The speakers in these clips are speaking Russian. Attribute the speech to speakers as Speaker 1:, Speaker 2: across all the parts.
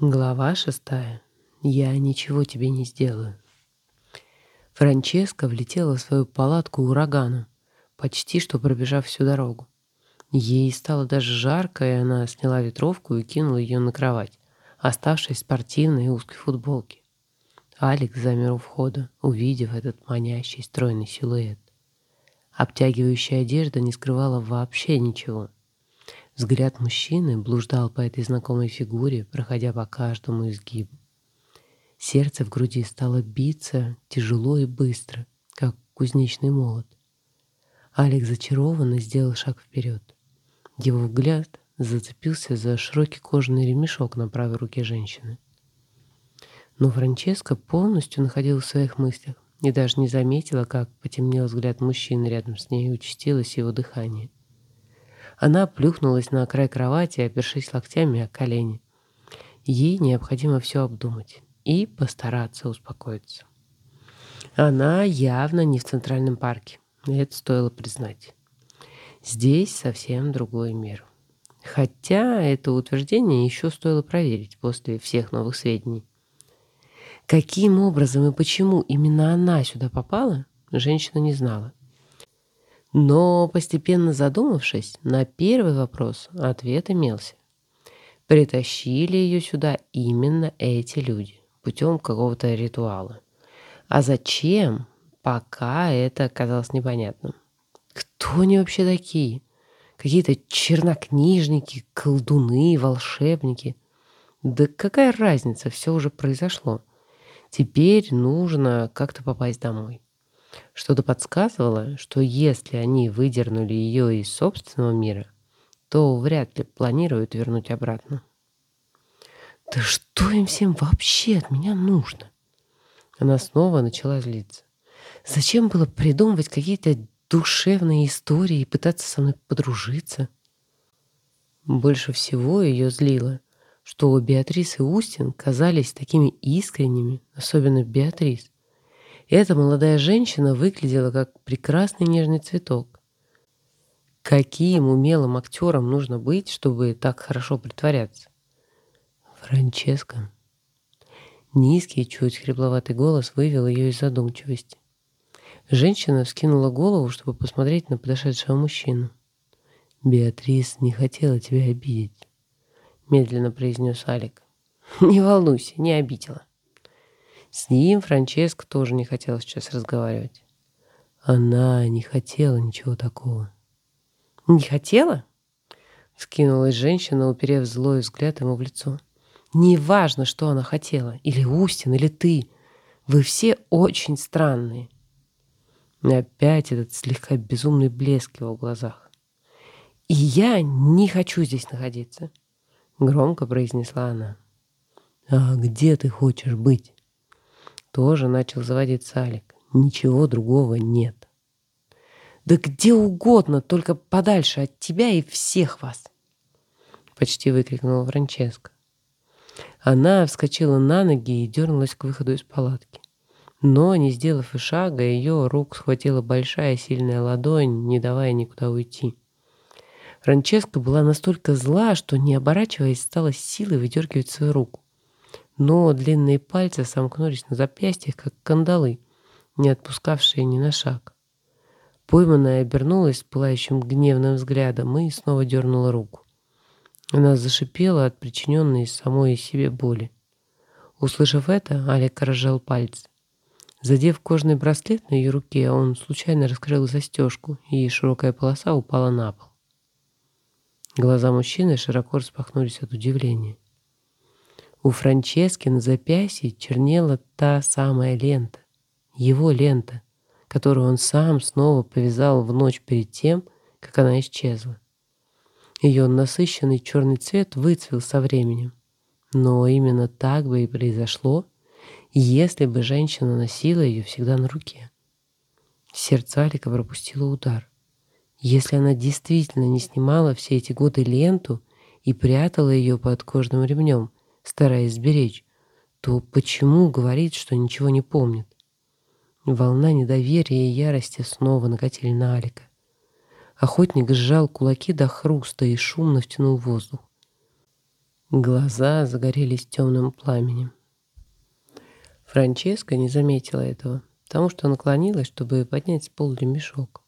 Speaker 1: Глава шестая. Я ничего тебе не сделаю. Франческа влетела в свою палатку ураганом, почти что пробежав всю дорогу. Ей стало даже жарко, и она сняла ветровку и кинула ее на кровать, оставшись в спортивной и узкой футболке. Алекс замер у входа, увидев этот манящий стройный силуэт. Обтягивающая одежда не скрывала вообще ничего. Взгляд мужчины блуждал по этой знакомой фигуре, проходя по каждому изгибу. Сердце в груди стало биться тяжело и быстро, как кузнечный молот. Алекс зачарованно сделал шаг вперед. Его взгляд зацепился за широкий кожаный ремешок на правой руке женщины. Но Франческа полностью находилась в своих мыслях и даже не заметила, как потемнел взгляд мужчины рядом с ней и участилось его дыхание. Она плюхнулась на край кровати, опершись локтями о колени. Ей необходимо все обдумать и постараться успокоиться. Она явно не в Центральном парке. Это стоило признать. Здесь совсем другой мир. Хотя это утверждение еще стоило проверить после всех новых сведений. Каким образом и почему именно она сюда попала, женщина не знала. Но, постепенно задумавшись, на первый вопрос ответ имелся. Притащили ее сюда именно эти люди путем какого-то ритуала. А зачем, пока это оказалось непонятным. Кто они вообще такие? Какие-то чернокнижники, колдуны, волшебники. Да какая разница, все уже произошло. Теперь нужно как-то попасть домой. Что-то подсказывало, что если они выдернули ее из собственного мира, то вряд ли планируют вернуть обратно. «Да что им всем вообще от меня нужно?» Она снова начала злиться. «Зачем было придумывать какие-то душевные истории и пытаться со мной подружиться?» Больше всего ее злило, что Беатрис и Устин казались такими искренними, особенно Беатрис. Эта молодая женщина выглядела как прекрасный нежный цветок. Каким умелым актером нужно быть, чтобы так хорошо притворяться? Франческа. Низкий, чуть хрипловатый голос вывел ее из задумчивости. Женщина вскинула голову, чтобы посмотреть на подошедшего мужчину. «Беатрис не хотела тебя обидеть», — медленно произнес Алик. «Не волнуйся, не обидела». С ним Франческо тоже не хотела сейчас разговаривать. Она не хотела ничего такого. «Не хотела?» — скинулась женщина, уперев злой взгляд ему в лицо. «Неважно, что она хотела, или Устин, или ты. Вы все очень странные». И опять этот слегка безумный блеск его глазах. «И я не хочу здесь находиться», — громко произнесла она. «А где ты хочешь быть?» Тоже начал заводиться Алик. Ничего другого нет. Да где угодно, только подальше от тебя и всех вас. Почти выкрикнула Франческа. Она вскочила на ноги и дернулась к выходу из палатки. Но, не сделав и шага, ее рук схватила большая сильная ладонь, не давая никуда уйти. Франческа была настолько зла, что, не оборачиваясь, стала силой выдергивать свою руку но длинные пальцы сомкнулись на запястьях, как кандалы, не отпускавшие ни на шаг. Пойманная обернулась пылающим гневным взглядом и снова дернула руку. Она зашипела от причиненной самой себе боли. Услышав это, Алик разжал пальцы. Задев кожный браслет на ее руке, он случайно раскрыл застежку, и широкая полоса упала на пол. Глаза мужчины широко распахнулись от удивления. У Франчески на запястье чернела та самая лента, его лента, которую он сам снова повязал в ночь перед тем, как она исчезла. Ее насыщенный черный цвет выцвел со временем. Но именно так бы и произошло, если бы женщина носила ее всегда на руке. Сердце Алика пропустило удар. Если она действительно не снимала все эти годы ленту и прятала ее под кожным ремнем, стараясь сберечь, то почему говорит, что ничего не помнит? Волна недоверия и ярости снова накатили на Алика. Охотник сжал кулаки до хруста и шумно втянул воздух. Глаза загорелись темным пламенем. Франческа не заметила этого, потому что наклонилась, чтобы поднять с пола ремешок.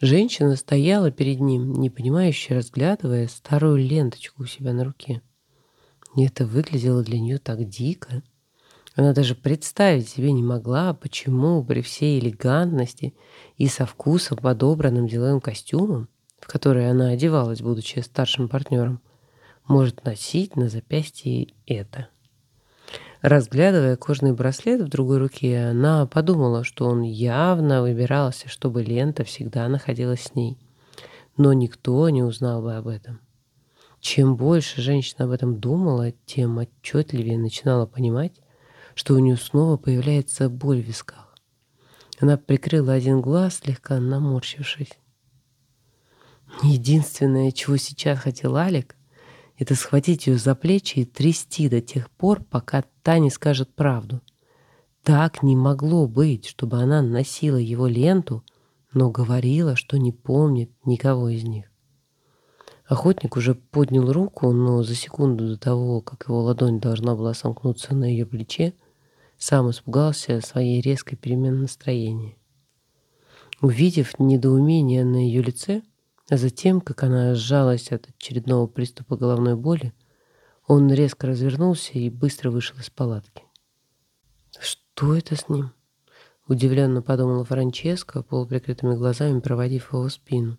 Speaker 1: Женщина стояла перед ним, непонимающе разглядывая старую ленточку у себя на руке. И это выглядело для нее так дико. Она даже представить себе не могла, почему при всей элегантности и со вкусом подобранным деловым костюмом, в который она одевалась, будучи старшим партнером, может носить на запястье это. Разглядывая кожаный браслет в другой руке, она подумала, что он явно выбирался, чтобы лента всегда находилась с ней. Но никто не узнал бы об этом. Чем больше женщина об этом думала, тем отчетливее начинала понимать, что у нее снова появляется боль в висках. Она прикрыла один глаз, слегка наморщившись. Единственное, чего сейчас хотел Алик, это схватить ее за плечи и трясти до тех пор, пока та не скажет правду. Так не могло быть, чтобы она носила его ленту, но говорила, что не помнит никого из них. Охотник уже поднял руку, но за секунду до того, как его ладонь должна была сомкнуться на ее плече, сам испугался своей резкой перемены настроения. Увидев недоумение на ее лице, а затем, как она сжалась от очередного приступа головной боли, он резко развернулся и быстро вышел из палатки. «Что это с ним?» — удивленно подумала Франческа, полуприкрытыми глазами проводив его спину.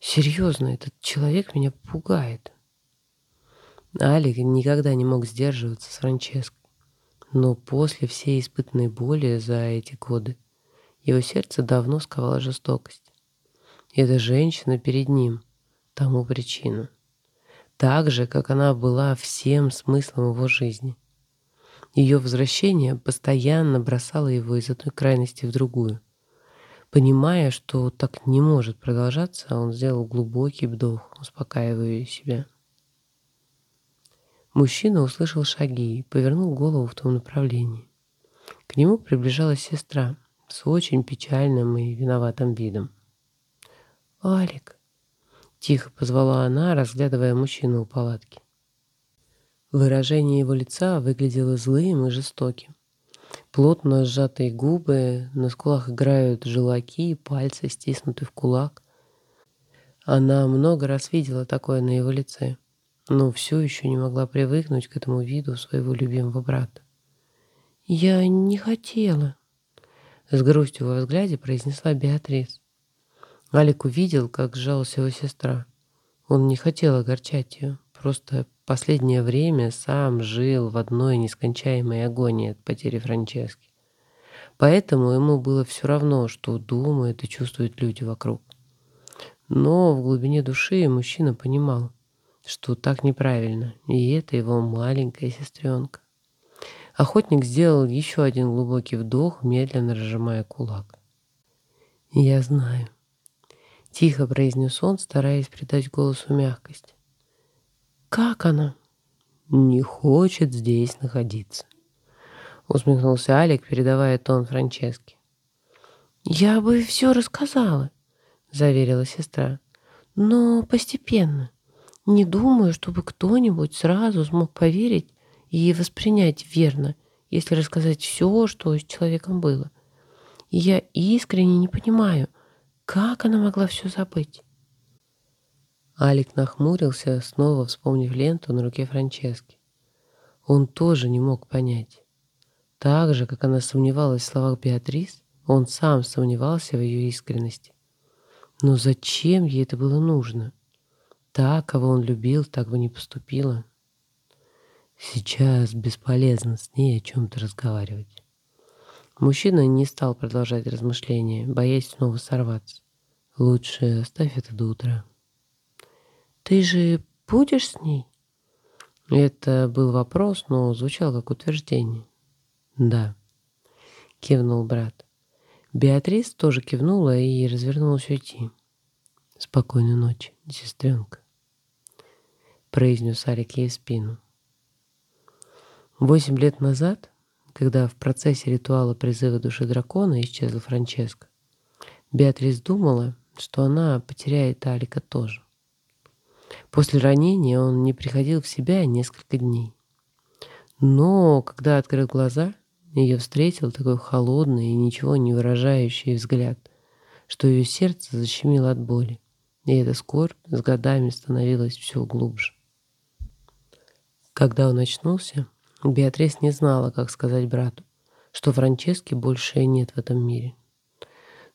Speaker 1: «Серьезно, этот человек меня пугает». Алик никогда не мог сдерживаться с Франческой, но после всей испытанной боли за эти годы его сердце давно сковала жестокость. И эта женщина перед ним тому причина. Так же, как она была всем смыслом его жизни. Ее возвращение постоянно бросало его из одной крайности в другую. Понимая, что так не может продолжаться, он сделал глубокий вдох, успокаивая себя. Мужчина услышал шаги и повернул голову в том направлении. К нему приближалась сестра с очень печальным и виноватым видом. «Алик!» — тихо позвала она, разглядывая мужчину у палатки. Выражение его лица выглядело злым и жестоким. Плотно сжатые губы, на скулах играют желаки, пальцы стиснуты в кулак. Она много раз видела такое на его лице, но все еще не могла привыкнуть к этому виду своего любимого брата. «Я не хотела», — с грустью во взгляде произнесла Беатрис. Алик увидел, как сжалась его сестра. Он не хотел огорчать ее, просто последнее время сам жил в одной нескончаемой агонии от потери Франчески. Поэтому ему было все равно, что думают и чувствуют люди вокруг. Но в глубине души мужчина понимал, что так неправильно, и это его маленькая сестренка. Охотник сделал еще один глубокий вдох, медленно разжимая кулак. «Я знаю», Тихо произнес он, стараясь придать голосу мягкость. «Как она?» «Не хочет здесь находиться», — усмехнулся Алик, передавая тон Франческе. «Я бы все рассказала», — заверила сестра. «Но постепенно. Не думаю, чтобы кто-нибудь сразу смог поверить и воспринять верно, если рассказать все, что с человеком было. Я искренне не понимаю, как она могла все забыть? Алик нахмурился, снова вспомнив ленту на руке Франчески. Он тоже не мог понять. Так же, как она сомневалась в словах Беатрис, он сам сомневался в ее искренности. Но зачем ей это было нужно? Та, кого он любил, так бы не поступила. Сейчас бесполезно с ней о чем-то разговаривать. Мужчина не стал продолжать размышления, боясь снова сорваться. Лучше оставь это до утра. Ты же будешь с ней? Это был вопрос, но звучал как утверждение. Да, кивнул брат. Беатрис тоже кивнула и развернулась уйти. Спокойной ночи, сестренка, произнес Арик ей в спину. Восемь лет назад когда в процессе ритуала призыва души дракона исчезла Франческа, Беатрис думала, что она потеряет Алика тоже. После ранения он не приходил в себя несколько дней. Но когда открыл глаза, ее встретил такой холодный и ничего не выражающий взгляд, что ее сердце защемило от боли, и эта скорбь с годами становилась все глубже. Когда он очнулся, Беатрис не знала, как сказать брату, что Франчески больше нет в этом мире.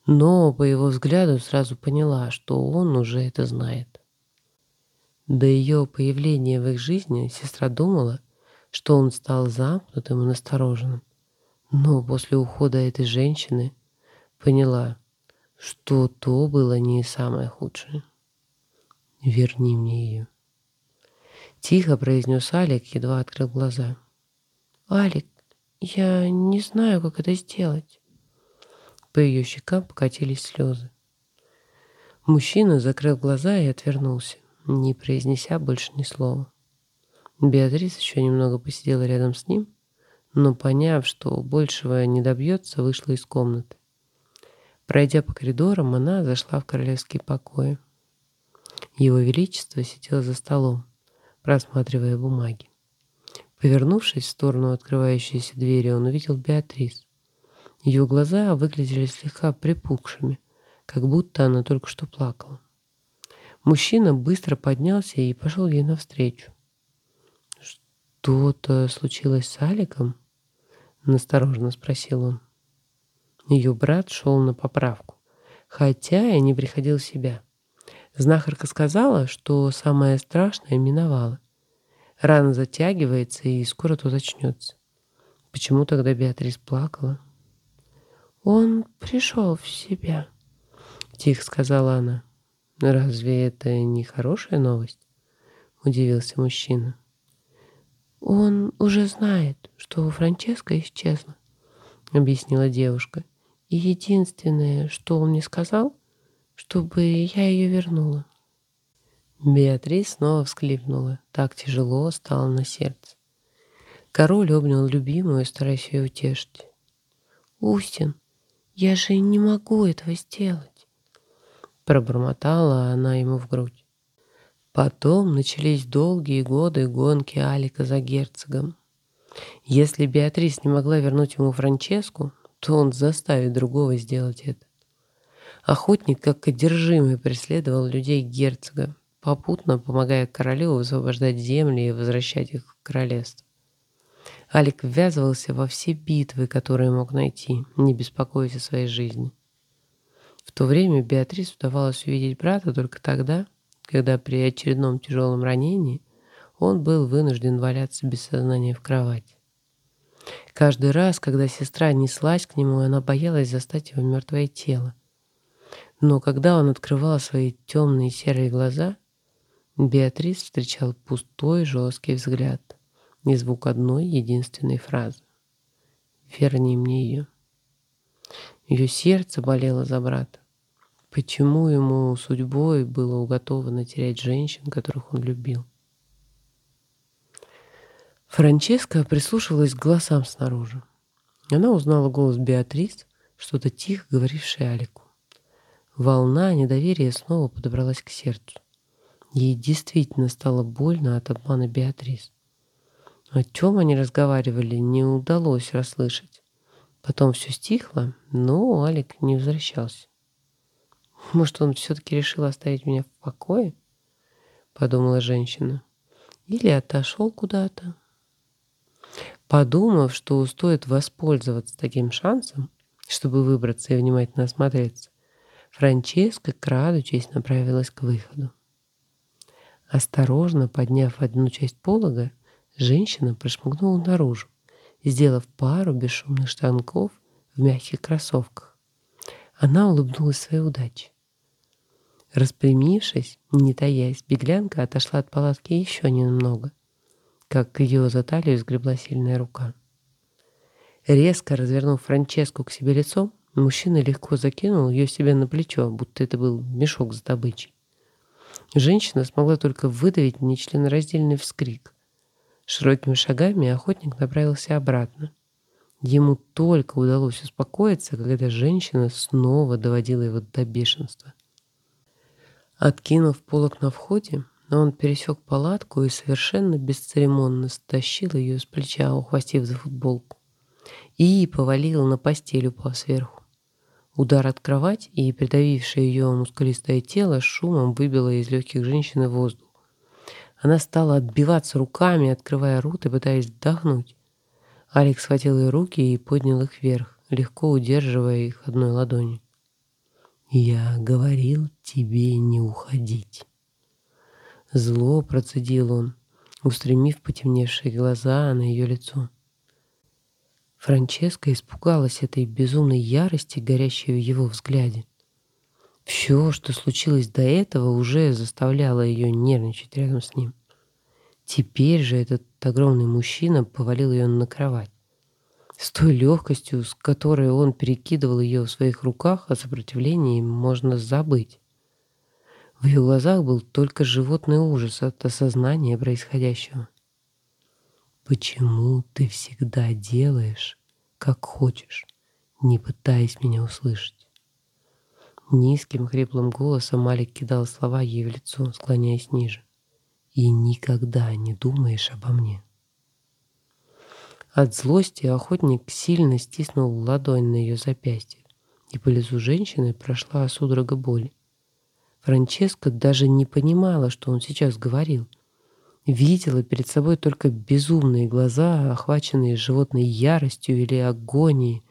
Speaker 1: Но по его взгляду сразу поняла, что он уже это знает. До ее появления в их жизни сестра думала, что он стал замкнутым и настороженным. Но после ухода этой женщины поняла, что то было не самое худшее. «Верни мне ее». Тихо произнес Алик, едва открыл глаза. «Алик, я не знаю, как это сделать». По ее щекам покатились слезы. Мужчина закрыл глаза и отвернулся, не произнеся больше ни слова. Беатрис еще немного посидела рядом с ним, но, поняв, что большего не добьется, вышла из комнаты. Пройдя по коридорам, она зашла в королевские покои. Его Величество сидел за столом, просматривая бумаги. Повернувшись в сторону открывающейся двери, он увидел Беатрис. Ее глаза выглядели слегка припухшими, как будто она только что плакала. Мужчина быстро поднялся и пошел ей навстречу. «Что-то случилось с Аликом?» — настороженно спросил он. Ее брат шел на поправку, хотя и не приходил в себя. Знахарка сказала, что самое страшное миновало. Рана затягивается, и скоро тут очнется. Почему тогда Беатрис плакала? «Он пришел в себя», — тихо сказала она. «Разве это не хорошая новость?» — удивился мужчина. «Он уже знает, что Франческа исчезла», — объяснила девушка. «И единственное, что он мне сказал, чтобы я ее вернула». Беатрис снова всклипнула. Так тяжело стало на сердце. Король обнял любимую, стараясь ее утешить. «Устин, я же не могу этого сделать!» Пробормотала она ему в грудь. Потом начались долгие годы гонки Алика за герцогом. Если Беатрис не могла вернуть ему Франческу, то он заставит другого сделать это. Охотник, как одержимый, преследовал людей герцога, попутно помогая королю высвобождать земли и возвращать их в королевство. Алик ввязывался во все битвы, которые мог найти, не беспокоясь о своей жизни. То время Беатрис удавалось увидеть брата только тогда, когда при очередном тяжелом ранении он был вынужден валяться без сознания в кровати. Каждый раз, когда сестра неслась к нему, она боялась застать его мертвое тело. Но когда он открывал свои темные серые глаза, Беатрис встречал пустой жесткий взгляд и звук одной единственной фразы. «Верни мне ее». Ее сердце болело за брата. Почему ему судьбой было уготовано терять женщин, которых он любил? Франческа прислушивалась к голосам снаружи. Она узнала голос Беатрис, что-то тихо говорившее Алику. Волна недоверия снова подобралась к сердцу. Ей действительно стало больно от обмана Беатрис. О чем они разговаривали, не удалось расслышать. Потом все стихло, но Алик не возвращался. Может, он все-таки решил оставить меня в покое? Подумала женщина. Или отошел куда-то. Подумав, что стоит воспользоваться таким шансом, чтобы выбраться и внимательно осмотреться, Франческа, крадучись, направилась к выходу. Осторожно подняв одну часть полога, женщина прошмыгнула наружу, сделав пару бесшумных штанков в мягких кроссовках. Она улыбнулась своей удаче. Распрямившись, не таясь, беглянка отошла от палатки еще немного, как ее за талию сгребла сильная рука. Резко развернув Франческу к себе лицом, мужчина легко закинул ее себе на плечо, будто это был мешок с добычей. Женщина смогла только выдавить нечленораздельный вскрик. Широкими шагами охотник направился обратно. Ему только удалось успокоиться, когда женщина снова доводила его до бешенства. Откинув полок на входе, Он пересек палатку и совершенно бесцеремонно стащил ее с плеча, ухватив за футболку, и повалил на постель, упав сверху. Удар от кровати и придавившее ее мускулистое тело шумом выбило из легких женщины воздух. Она стала отбиваться руками, открывая рот и пытаясь вдохнуть. Алекс схватил ее руки и поднял их вверх, легко удерживая их одной ладонью. «Я говорил тебе не уходить». Зло процедил он, устремив потемневшие глаза на ее лицо. Франческа испугалась этой безумной ярости, горящей в его взгляде. Все, что случилось до этого, уже заставляло ее нервничать рядом с ним. Теперь же этот огромный мужчина повалил ее на кровать. С той легкостью, с которой он перекидывал ее в своих руках, о сопротивлении можно забыть. В ее глазах был только животный ужас от осознания происходящего. «Почему ты всегда делаешь, как хочешь, не пытаясь меня услышать?» Низким хриплым голосом Малик кидал слова ей в лицо, склоняясь ниже. «И никогда не думаешь обо мне». От злости охотник сильно стиснул ладонь на ее запястье, и по лицу женщины прошла судорога боли. Франческа даже не понимала, что он сейчас говорил. Видела перед собой только безумные глаза, охваченные животной яростью или агонией.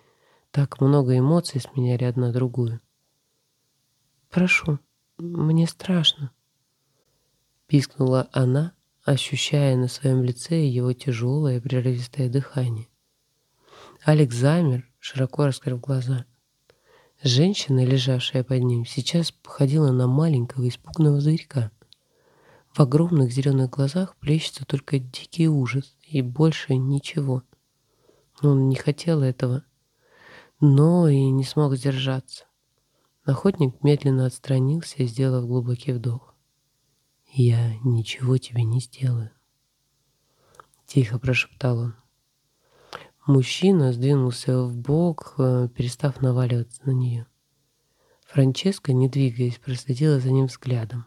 Speaker 1: Так много эмоций сменяли одна другую. «Прошу, мне страшно», — пискнула она, ощущая на своем лице его тяжелое прерывистое дыхание. Алекс замер, широко раскрыв глаза. Женщина, лежавшая под ним, сейчас походила на маленького испуганного зверька. В огромных зеленых глазах плещется только дикий ужас и больше ничего. Он не хотел этого, но и не смог сдержаться. Охотник медленно отстранился, сделав глубокий вдох. «Я ничего тебе не сделаю», — тихо прошептал он. Мужчина сдвинулся в бок, э, перестав наваливаться на нее. Франческа, не двигаясь, проследила за ним взглядом.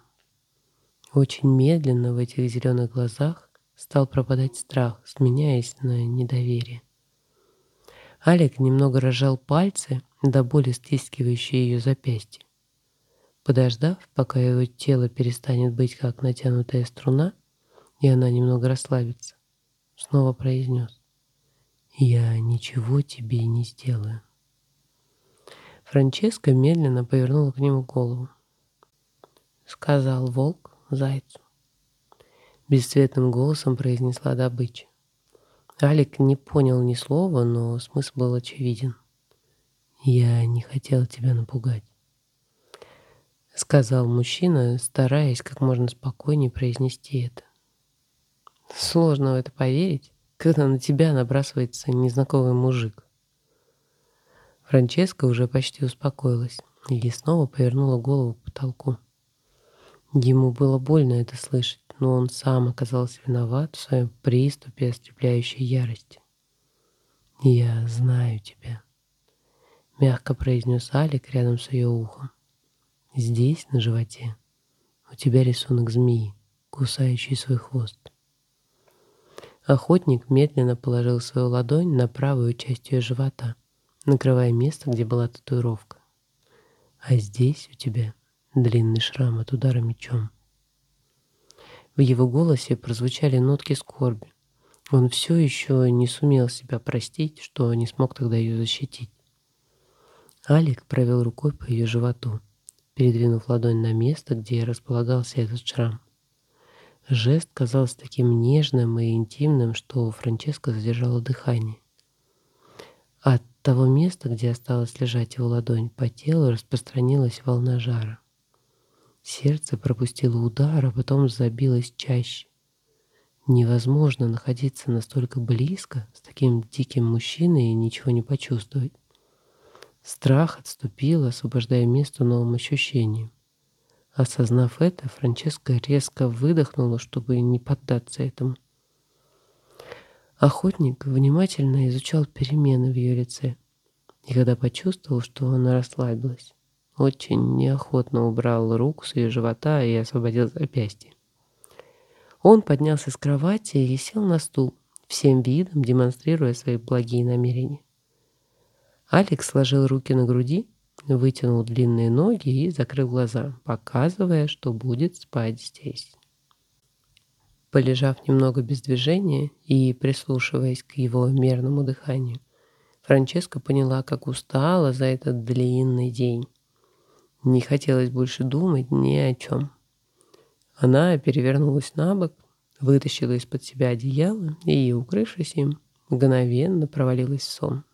Speaker 1: Очень медленно в этих зеленых глазах стал пропадать страх, сменяясь на недоверие. Алик немного разжал пальцы, до боли стискивающие ее запястье. Подождав, пока его тело перестанет быть как натянутая струна, и она немного расслабится, снова произнес. «Я ничего тебе не сделаю». Франческа медленно повернула к нему голову. Сказал волк зайцу. Бесцветным голосом произнесла добыча. Алик не понял ни слова, но смысл был очевиден. «Я не хотел тебя напугать», — сказал мужчина, стараясь как можно спокойнее произнести это. Сложно в это поверить, когда на тебя набрасывается незнакомый мужик. Франческа уже почти успокоилась и снова повернула голову к потолку. Ему было больно это слышать, но он сам оказался виноват в своем приступе ослепляющей ярости. «Я знаю тебя», — мягко произнес Алик рядом с ее ухом. «Здесь, на животе, у тебя рисунок змеи, кусающий свой хвост». Охотник медленно положил свою ладонь на правую часть ее живота, накрывая место, где была татуировка. «А здесь у тебя длинный шрам от удара мечом». В его голосе прозвучали нотки скорби. Он все еще не сумел себя простить, что не смог тогда ее защитить. Алик провел рукой по ее животу, передвинув ладонь на место, где располагался этот шрам. Жест казался таким нежным и интимным, что Франческа задержала дыхание. От того места, где осталась лежать его ладонь, по телу распространилась волна жара. Сердце пропустило удар, а потом забилось чаще. Невозможно находиться настолько близко с таким диким мужчиной и ничего не почувствовать. Страх отступил, освобождая место новым ощущениям. Осознав это, Франческа резко выдохнула, чтобы не поддаться этому. Охотник внимательно изучал перемены в ее лице, и когда почувствовал, что она расслабилась, очень неохотно убрал руку с ее живота и освободил запястье. Он поднялся с кровати и сел на стул, всем видом демонстрируя свои благие намерения. Алекс сложил руки на груди, вытянул длинные ноги и закрыл глаза, показывая, что будет спать здесь. Полежав немного без движения и прислушиваясь к его мерному дыханию, Франческа поняла, как устала за этот длинный день. Не хотелось больше думать ни о чем. Она перевернулась на бок, вытащила из-под себя одеяло и, укрывшись им, мгновенно провалилась в сон.